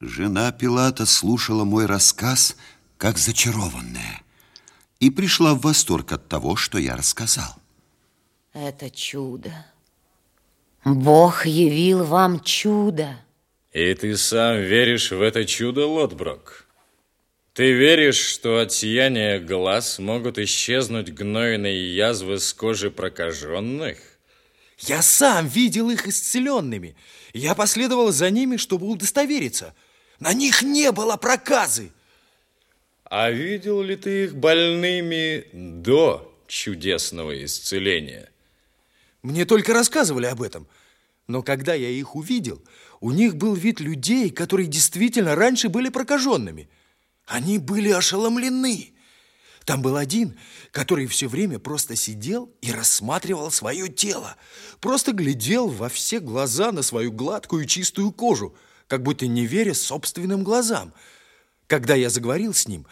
Жена Пилата слушала мой рассказ, как зачарованная, и пришла в восторг от того, что я рассказал. Это чудо. Бог явил вам чудо. И ты сам веришь в это чудо, Лотброк? Ты веришь, что от сияния глаз могут исчезнуть гнойные язвы с кожи прокаженных? Я сам видел их исцеленными. Я последовал за ними, чтобы удостовериться. На них не было проказы. А видел ли ты их больными до чудесного исцеления? Мне только рассказывали об этом. Но когда я их увидел, у них был вид людей, которые действительно раньше были прокаженными. Они были ошеломлены. Там был один, который все время просто сидел и рассматривал свое тело. Просто глядел во все глаза на свою гладкую чистую кожу, как будто не веря собственным глазам. Когда я заговорил с ним,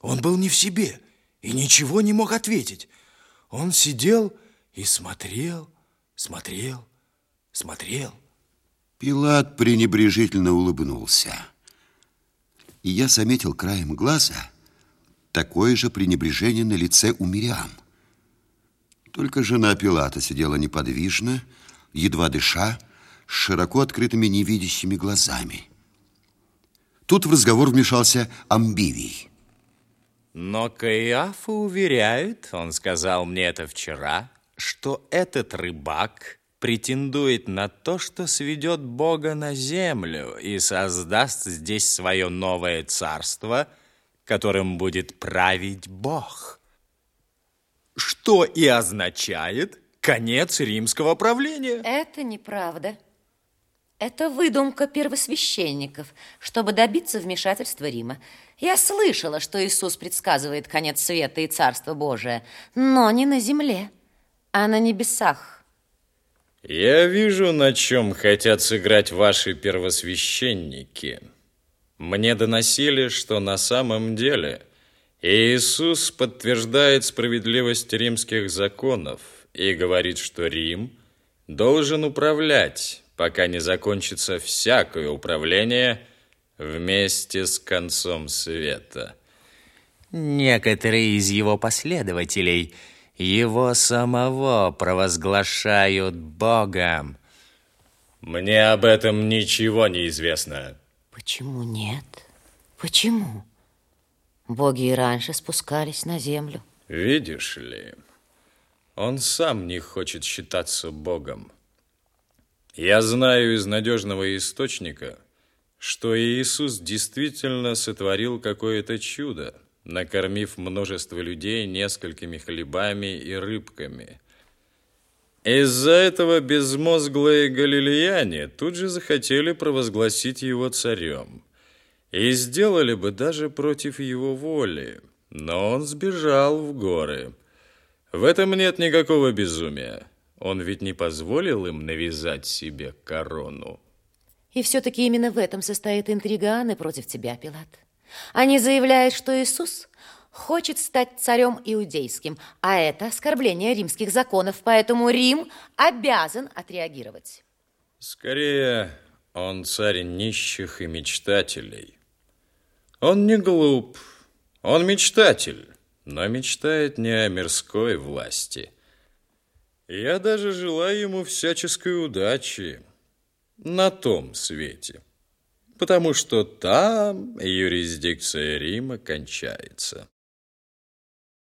он был не в себе и ничего не мог ответить. Он сидел и смотрел, смотрел, смотрел. Пилат пренебрежительно улыбнулся. И я заметил краем глаза такое же пренебрежение на лице у Мириам. Только жена Пилата сидела неподвижно, едва дыша, с широко открытыми невидящими глазами. Тут в разговор вмешался Амбивий. Но Каиафа уверяет, он сказал мне это вчера, что этот рыбак претендует на то, что сведет Бога на землю и создаст здесь свое новое царство, которым будет править Бог. Что и означает конец римского правления. Это неправда. Это выдумка первосвященников, чтобы добиться вмешательства Рима. Я слышала, что Иисус предсказывает конец света и Царство Божие, но не на земле, а на небесах. Я вижу, на чем хотят сыграть ваши первосвященники. Мне доносили, что на самом деле Иисус подтверждает справедливость римских законов и говорит, что Рим должен управлять пока не закончится всякое управление вместе с концом света. Некоторые из его последователей его самого провозглашают Богом. Мне об этом ничего не известно. Почему нет? Почему? Боги и раньше спускались на землю. Видишь ли, он сам не хочет считаться Богом. Я знаю из надежного источника, что Иисус действительно сотворил какое-то чудо, накормив множество людей несколькими хлебами и рыбками. Из-за этого безмозглые галилеяне тут же захотели провозгласить его царем. И сделали бы даже против его воли, но он сбежал в горы. В этом нет никакого безумия. Он ведь не позволил им навязать себе корону. И все-таки именно в этом состоит интрига Анны против тебя, Пилат. Они заявляют, что Иисус хочет стать царем иудейским, а это оскорбление римских законов, поэтому Рим обязан отреагировать. Скорее, он царь нищих и мечтателей. Он не глуп, он мечтатель, но мечтает не о мирской власти – я даже желаю ему всяческой удачи на том свете, потому что там юрисдикция Рима кончается.